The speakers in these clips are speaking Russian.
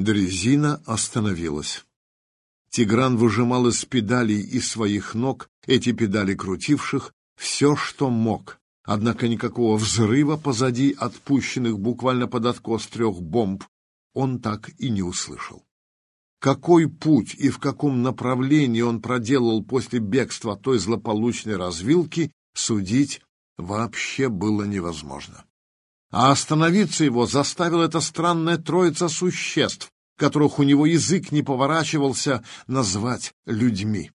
Дрезина остановилась. Тигран выжимал из педалей из своих ног, эти педали крутивших, все, что мог. Однако никакого взрыва позади отпущенных буквально под откос трех бомб он так и не услышал. Какой путь и в каком направлении он проделал после бегства той злополучной развилки, судить вообще было невозможно. А остановиться его заставила эта странная троица существ, которых у него язык не поворачивался назвать людьми.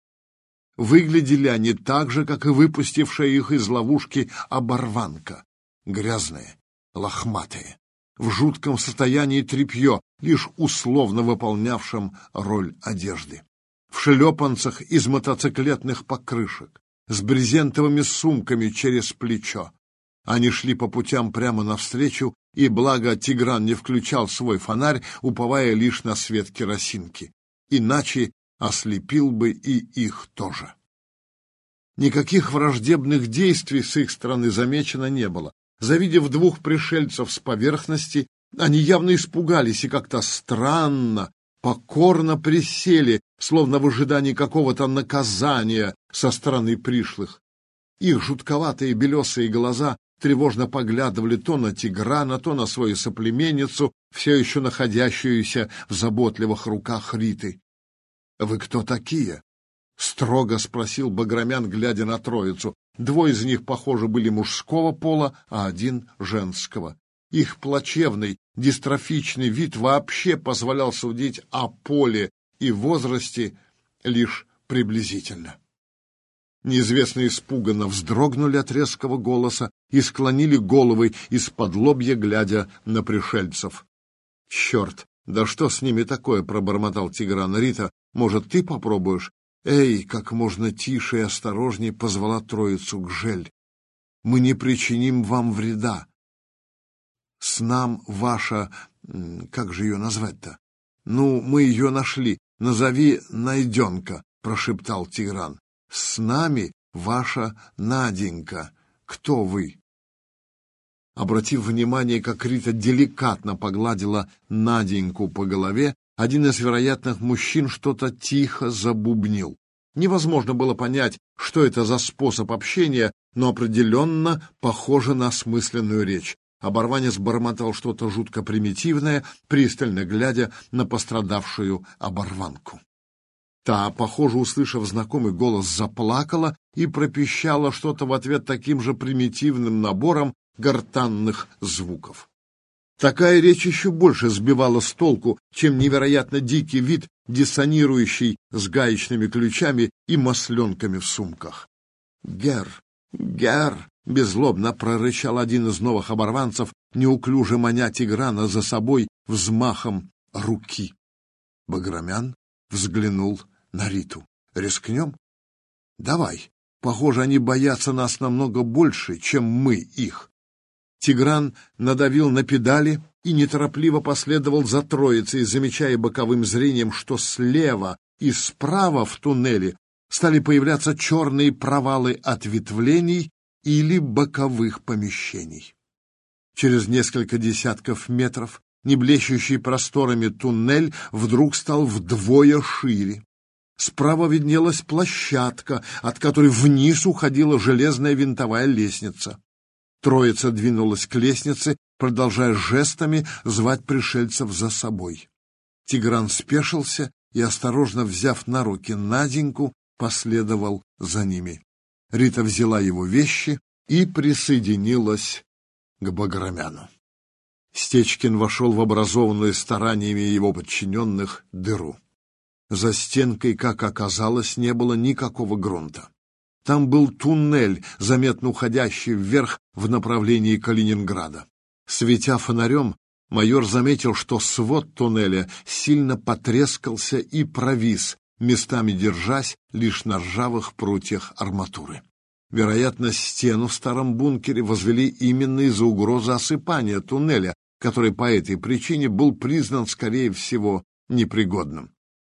Выглядели они так же, как и выпустившая их из ловушки оборванка. Грязные, лохматые, в жутком состоянии тряпье, лишь условно выполнявшим роль одежды. В шлепанцах из мотоциклетных покрышек, с брезентовыми сумками через плечо. Они шли по путям прямо навстречу, и благо Тигран не включал свой фонарь, уповая лишь на свет керосинки. Иначе ослепил бы и их тоже. Никаких враждебных действий с их стороны замечено не было. Завидев двух пришельцев с поверхности, они явно испугались и как-то странно, покорно присели, словно в ожидании какого-то наказания со стороны пришлых. Их жутковатые белесые глаза тревожно поглядывали то на Тиграна, то на свою соплеменницу, все еще находящуюся в заботливых руках Риты. — Вы кто такие? — строго спросил Баграмян, глядя на троицу. Двое из них, похоже, были мужского пола, а один — женского. Их плачевный, дистрофичный вид вообще позволял судить о поле и возрасте лишь приблизительно. Неизвестные испуганно вздрогнули от резкого голоса и склонили головы из-под лобья, глядя на пришельцев. «Черт, да что с ними такое?» — пробормотал Тигран. «Рита, может, ты попробуешь?» «Эй!» — как можно тише и осторожней позвала троицу Гжель. «Мы не причиним вам вреда. С нам ваша... Как же ее назвать-то? Ну, мы ее нашли. Назови Найденка», — прошептал Тигран. «С нами ваша Наденька. Кто вы?» Обратив внимание, как Рита деликатно погладила Наденьку по голове, один из вероятных мужчин что-то тихо забубнил. Невозможно было понять, что это за способ общения, но определенно похоже на осмысленную речь. Оборванец бормотал что-то жутко примитивное, пристально глядя на пострадавшую оборванку. Та, похоже, услышав знакомый голос, заплакала и пропищала что-то в ответ таким же примитивным набором гортанных звуков. Такая речь еще больше сбивала с толку, чем невероятно дикий вид, диссонирующий с гаечными ключами и масленками в сумках. «Гер! Гер!» — беззлобно прорычал один из новых оборванцев, неуклюже маня Тиграна за собой взмахом руки. Баграмян взглянул на Риту. «Рискнем?» «Давай. Похоже, они боятся нас намного больше, чем мы их». Тигран надавил на педали и неторопливо последовал за троицей, замечая боковым зрением, что слева и справа в туннеле стали появляться черные провалы ответвлений или боковых помещений. Через несколько десятков метров неблещущий просторами туннель вдруг стал вдвое шире. Справа виднелась площадка, от которой вниз уходила железная винтовая лестница. Троица двинулась к лестнице, продолжая жестами звать пришельцев за собой. Тигран спешился и, осторожно взяв на руки Наденьку, последовал за ними. Рита взяла его вещи и присоединилась к Баграмяну. Стечкин вошел в образованную стараниями его подчиненных дыру. За стенкой, как оказалось, не было никакого грунта. Там был туннель, заметно уходящий вверх в направлении Калининграда. Светя фонарем, майор заметил, что свод туннеля сильно потрескался и провис, местами держась лишь на ржавых прутьях арматуры. Вероятно, стену в старом бункере возвели именно из-за угрозы осыпания туннеля, который по этой причине был признан, скорее всего, непригодным.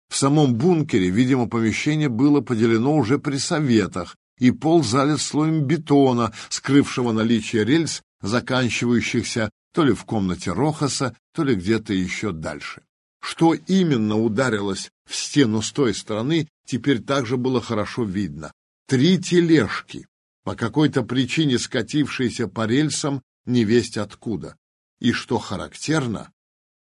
В самом бункере, видимо, помещение было поделено уже при советах, и пол залит слоем бетона, скрывшего наличие рельс, заканчивающихся то ли в комнате Рохаса, то ли где-то еще дальше. Что именно ударилось в стену с той стороны, теперь также было хорошо видно. Три тележки, по какой-то причине скатившиеся по рельсам невесть откуда. И что характерно,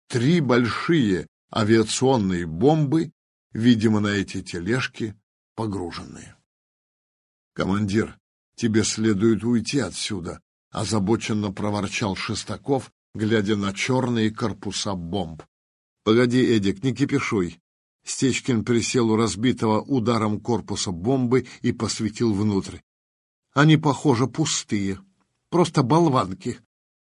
три большие авиационные бомбы, видимо, на эти тележки погруженные. «Командир, тебе следует уйти отсюда», — озабоченно проворчал Шестаков, глядя на черные корпуса бомб. «Погоди, Эдик, не кипишуй». Стечкин присел у разбитого ударом корпуса бомбы и посветил внутрь. «Они, похоже, пустые, просто болванки.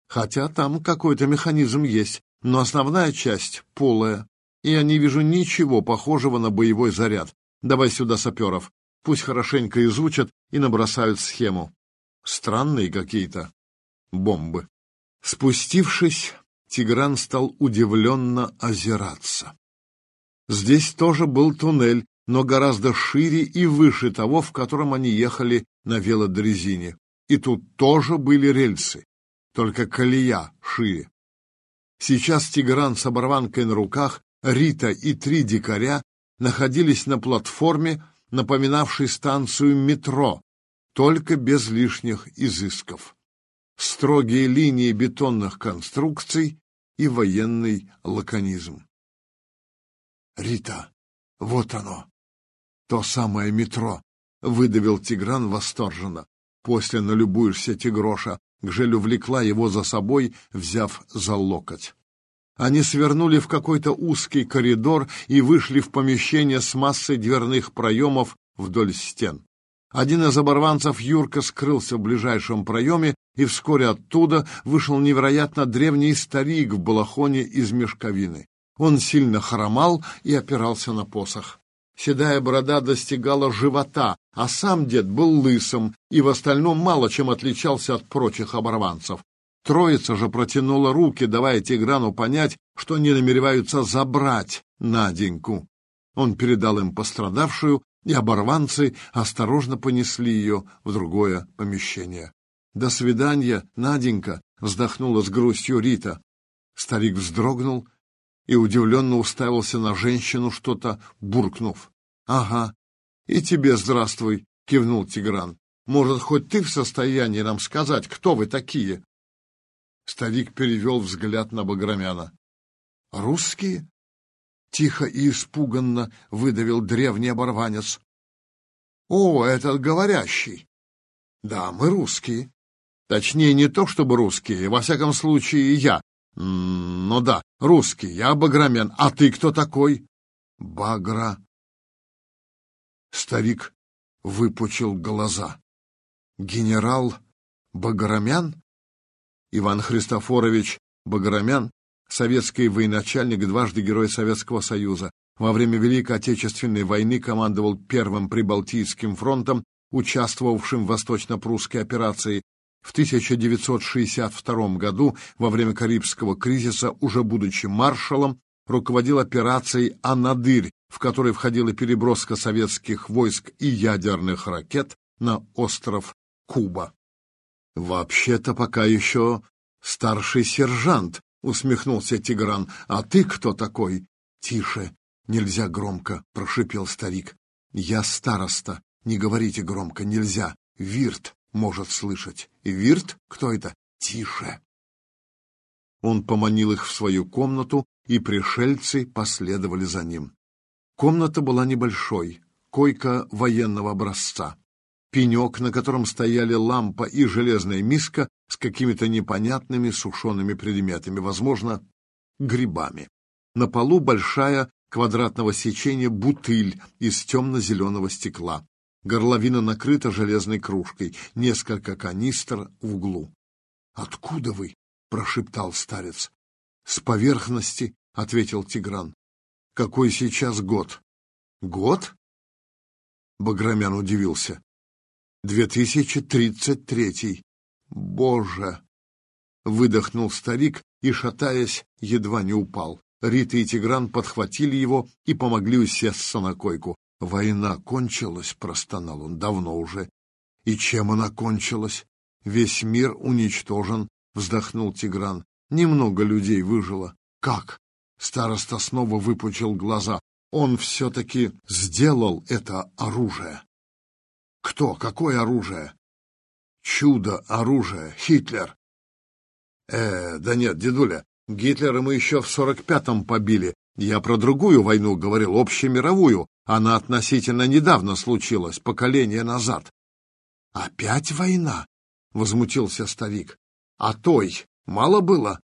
Хотя там какой-то механизм есть, но основная часть полая, и я не вижу ничего похожего на боевой заряд. Давай сюда саперов. Пусть хорошенько изучат и набросают схему. Странные какие-то бомбы. Спустившись, Тигран стал удивленно озираться. Здесь тоже был туннель, но гораздо шире и выше того, в котором они ехали на велодрезине. И тут тоже были рельсы, только колея шире. Сейчас Тигран с оборванкой на руках, Рита и три дикаря находились на платформе, напоминавшей станцию метро, только без лишних изысков. Строгие линии бетонных конструкций и военный лаконизм. «Рита, вот оно, то самое метро», — выдавил Тигран восторженно. После налюбуешься Тигроша. Гжель увлекла его за собой, взяв за локоть. Они свернули в какой-то узкий коридор и вышли в помещение с массой дверных проемов вдоль стен. Один из оборванцев Юрка скрылся в ближайшем проеме, и вскоре оттуда вышел невероятно древний старик в балахоне из мешковины. Он сильно хромал и опирался на посох. Седая борода достигала живота, а сам дед был лысым и в остальном мало чем отличался от прочих оборванцев. Троица же протянула руки, давая Тиграну понять, что они намереваются забрать Наденьку. Он передал им пострадавшую, и оборванцы осторожно понесли ее в другое помещение. «До свидания, Наденька!» — вздохнула с грустью Рита. Старик вздрогнул и удивленно уставился на женщину, что-то буркнув. «Ага, и тебе здравствуй!» — кивнул Тигран. «Может, хоть ты в состоянии нам сказать, кто вы такие?» Старик перевел взгляд на Баграмяна. «Русские?» — тихо и испуганно выдавил древний оборванец. «О, этот говорящий!» «Да, мы русские. Точнее, не то чтобы русские, во всяком случае, я. Ну да, русский, я Баграмян. А ты кто такой?» «Багра». Старик выпучил глаза. «Генерал Баграмян?» Иван Христофорович Баграмян, советский военачальник, дважды Герой Советского Союза. Во время Великой Отечественной войны командовал Первым Прибалтийским фронтом, участвовавшим в восточно-прусской операции. В 1962 году, во время Карибского кризиса, уже будучи маршалом, руководил операцией «Анадырь», в которой входила переброска советских войск и ядерных ракет на остров Куба. «Вообще-то пока еще старший сержант», — усмехнулся Тигран. «А ты кто такой?» «Тише, нельзя громко», — прошипел старик. «Я староста, не говорите громко, нельзя. Вирт может слышать». «Вирт? Кто это?» «Тише». Он поманил их в свою комнату, и пришельцы последовали за ним. Комната была небольшой, койка военного образца пенек, на котором стояли лампа и железная миска с какими-то непонятными сушеными предметами, возможно, грибами. На полу большая квадратного сечения бутыль из темно-зеленого стекла. Горловина накрыта железной кружкой, несколько канистр в углу. «Откуда вы?» — прошептал старец. «С поверхности», — ответил Тигран. «Какой сейчас год?» «Год?» Баграмян удивился. 2033. Боже! Выдохнул старик и, шатаясь, едва не упал. Рита и Тигран подхватили его и помогли усесться на койку. «Война кончилась», — простонал он, — «давно уже». «И чем она кончилась?» «Весь мир уничтожен», — вздохнул Тигран. «Немного людей выжило». «Как?» Староста снова выпучил глаза. Он все-таки сделал это оружие. Кто? Какое оружие? Чудо оружие. Хитлер. Э, да нет, дедуля, Гитлера мы еще в сорок пятом побили. Я про другую войну говорил, общемировую. Она относительно недавно случилась, поколение назад. Опять война? Возмутился старик. А той мало было?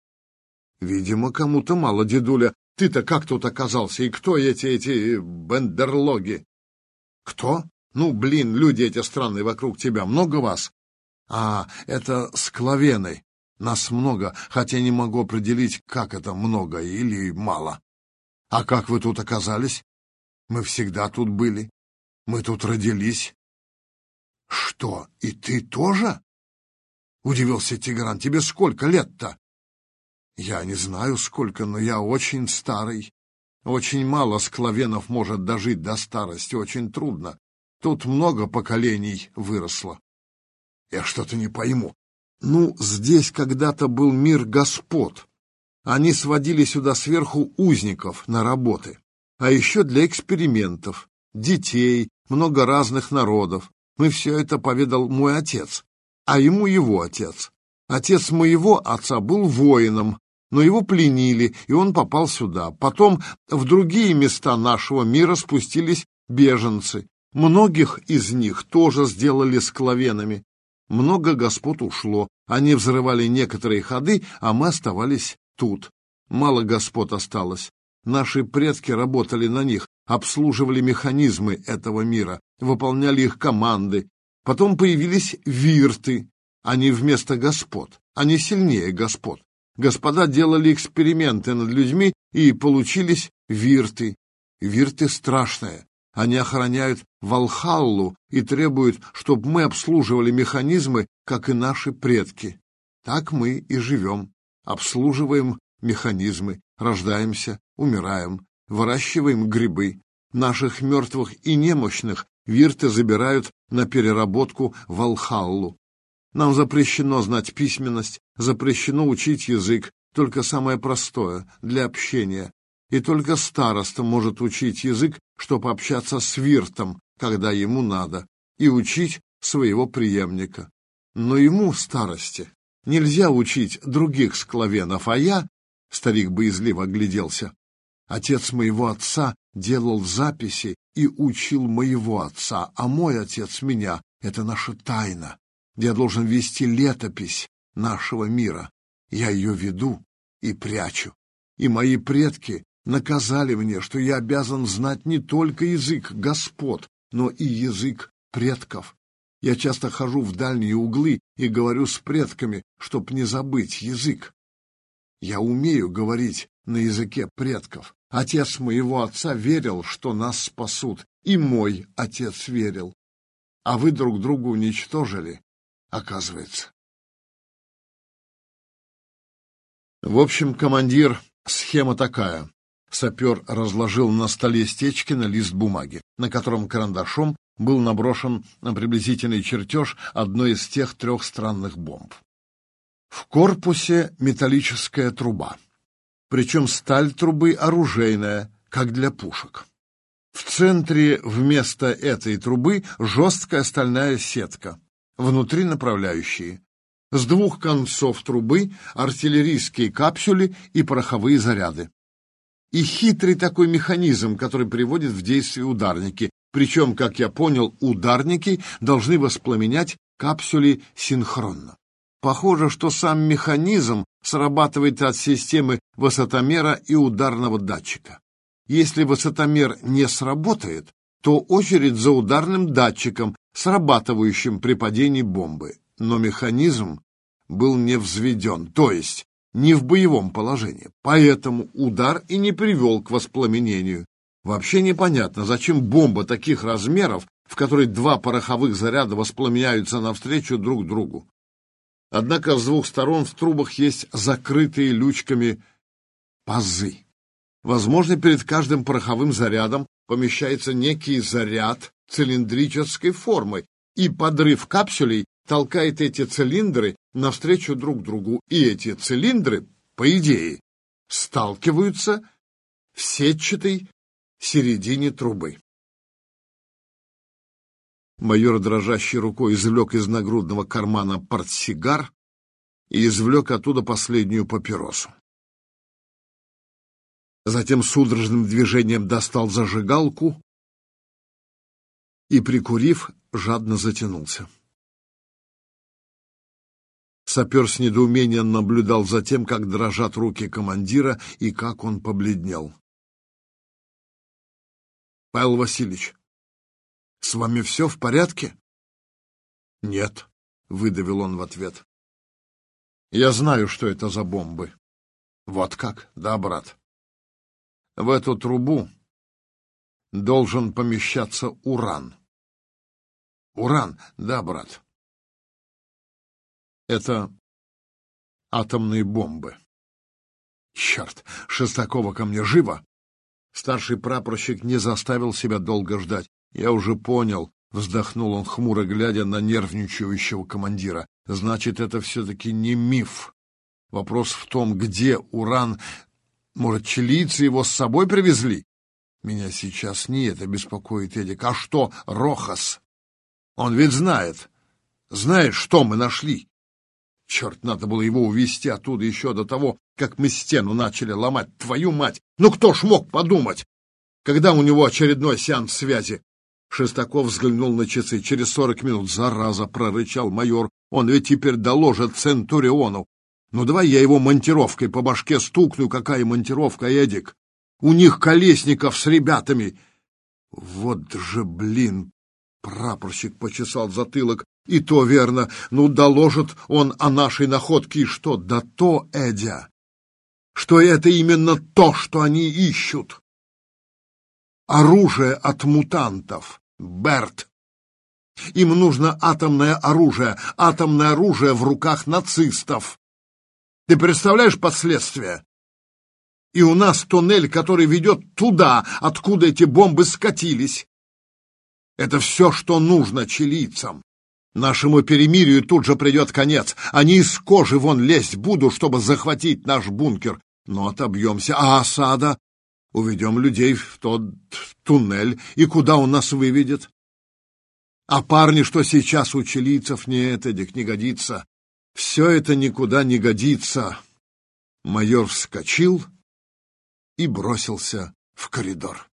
Видимо, кому-то мало, дедуля. Ты-то как тут оказался? И кто эти, эти бендерлоги? Кто? Ну, блин, люди эти странные вокруг тебя. Много вас? А, это скловены. Нас много, хотя не могу определить, как это много или мало. А как вы тут оказались? Мы всегда тут были. Мы тут родились. Что, и ты тоже? Удивился Тигран. Тебе сколько лет-то? Я не знаю сколько, но я очень старый. Очень мало скловенов может дожить до старости, очень трудно. Тут много поколений выросло. Я что-то не пойму. Ну, здесь когда-то был мир господ. Они сводили сюда сверху узников на работы. А еще для экспериментов, детей, много разных народов. Мы все это поведал мой отец, а ему его отец. Отец моего отца был воином, но его пленили, и он попал сюда. Потом в другие места нашего мира спустились беженцы. Многих из них тоже сделали скловенами. Много господ ушло, они взрывали некоторые ходы, а мы оставались тут. Мало господ осталось. Наши предки работали на них, обслуживали механизмы этого мира, выполняли их команды. Потом появились вирты, они вместо господ, они сильнее господ. Господа делали эксперименты над людьми, и получились вирты. Вирты страшные. Они охраняют Валхаллу и требуют, чтобы мы обслуживали механизмы, как и наши предки. Так мы и живем. Обслуживаем механизмы, рождаемся, умираем, выращиваем грибы. Наших мертвых и немощных вирты забирают на переработку в Алхаллу. Нам запрещено знать письменность, запрещено учить язык, только самое простое, для общения. И только староста может учить язык, чтобы общаться с виртом, когда ему надо, и учить своего преемника. Но ему, старости, нельзя учить других скловенов, а я, старик боязливо огляделся, отец моего отца делал записи и учил моего отца, а мой отец меня. Это наша тайна. Я должен вести летопись нашего мира. Я ее веду и прячу. И мои предки наказали мне, что я обязан знать не только язык господ, но и язык предков. Я часто хожу в дальние углы и говорю с предками, чтоб не забыть язык. Я умею говорить на языке предков. Отец моего отца верил, что нас спасут, и мой отец верил. А вы друг друга уничтожили, оказывается. В общем, командир, схема такая. Сапер разложил на столе Стечкина лист бумаги, на котором карандашом был наброшен приблизительный чертеж одной из тех трех странных бомб. В корпусе металлическая труба, причем сталь трубы оружейная, как для пушек. В центре вместо этой трубы жесткая стальная сетка, внутри направляющие. С двух концов трубы артиллерийские капсюли и пороховые заряды. И хитрый такой механизм, который приводит в действие ударники. Причем, как я понял, ударники должны воспламенять капсюли синхронно. Похоже, что сам механизм срабатывает от системы высотомера и ударного датчика. Если высотомер не сработает, то очередь за ударным датчиком, срабатывающим при падении бомбы. Но механизм был не взведен, то есть не в боевом положении. Поэтому удар и не привел к воспламенению. Вообще непонятно, зачем бомба таких размеров, в которой два пороховых заряда воспламеняются навстречу друг другу. Однако с двух сторон в трубах есть закрытые лючками пазы. Возможно, перед каждым пороховым зарядом помещается некий заряд цилиндрической формы, и подрыв капсулей толкает эти цилиндры навстречу друг другу, и эти цилиндры, по идее, сталкиваются в сетчатой середине трубы. Майор дрожащей рукой извлек из нагрудного кармана портсигар и извлек оттуда последнюю папиросу. Затем судорожным движением достал зажигалку и, прикурив, жадно затянулся. Сапер с недоумением наблюдал за тем, как дрожат руки командира и как он побледнел. — Павел Васильевич, с вами все в порядке? — Нет, — выдавил он в ответ. — Я знаю, что это за бомбы. — Вот как? Да, брат. В эту трубу должен помещаться уран. — Уран? Да, брат. Это атомные бомбы. Черт, Шестакова ко мне живо! Старший прапорщик не заставил себя долго ждать. Я уже понял, вздохнул он хмуро, глядя на нервничающего командира. Значит, это все-таки не миф. Вопрос в том, где уран... Может, чилийцы его с собой привезли? Меня сейчас не это беспокоит, Эдик. А что Рохас? Он ведь знает. Знает, что мы нашли. Черт, надо было его увезти оттуда еще до того, как мы стену начали ломать. Твою мать! Ну кто ж мог подумать? Когда у него очередной сеанс связи? Шестаков взглянул на часы. Через сорок минут, зараза, прорычал майор. Он ведь теперь доложит Центуриону. Ну давай я его монтировкой по башке стукну. Какая монтировка, Эдик? У них колесников с ребятами. Вот же, блин, прапорщик почесал затылок. И то верно. Ну, доложит он о нашей находке. И что? Да то, Эдя, что это именно то, что они ищут. Оружие от мутантов. Берт. Им нужно атомное оружие. Атомное оружие в руках нацистов. Ты представляешь последствия? И у нас туннель, который ведет туда, откуда эти бомбы скатились. Это все, что нужно чилийцам. Нашему перемирию тут же придет конец. Они из кожи вон лезть будут, чтобы захватить наш бункер. Но отобьемся. А осада? Уведем людей в тот туннель. И куда он нас выведет? А парни, что сейчас у чилийцев, нет, Эдик, не годится. Все это никуда не годится. Майор вскочил и бросился в коридор.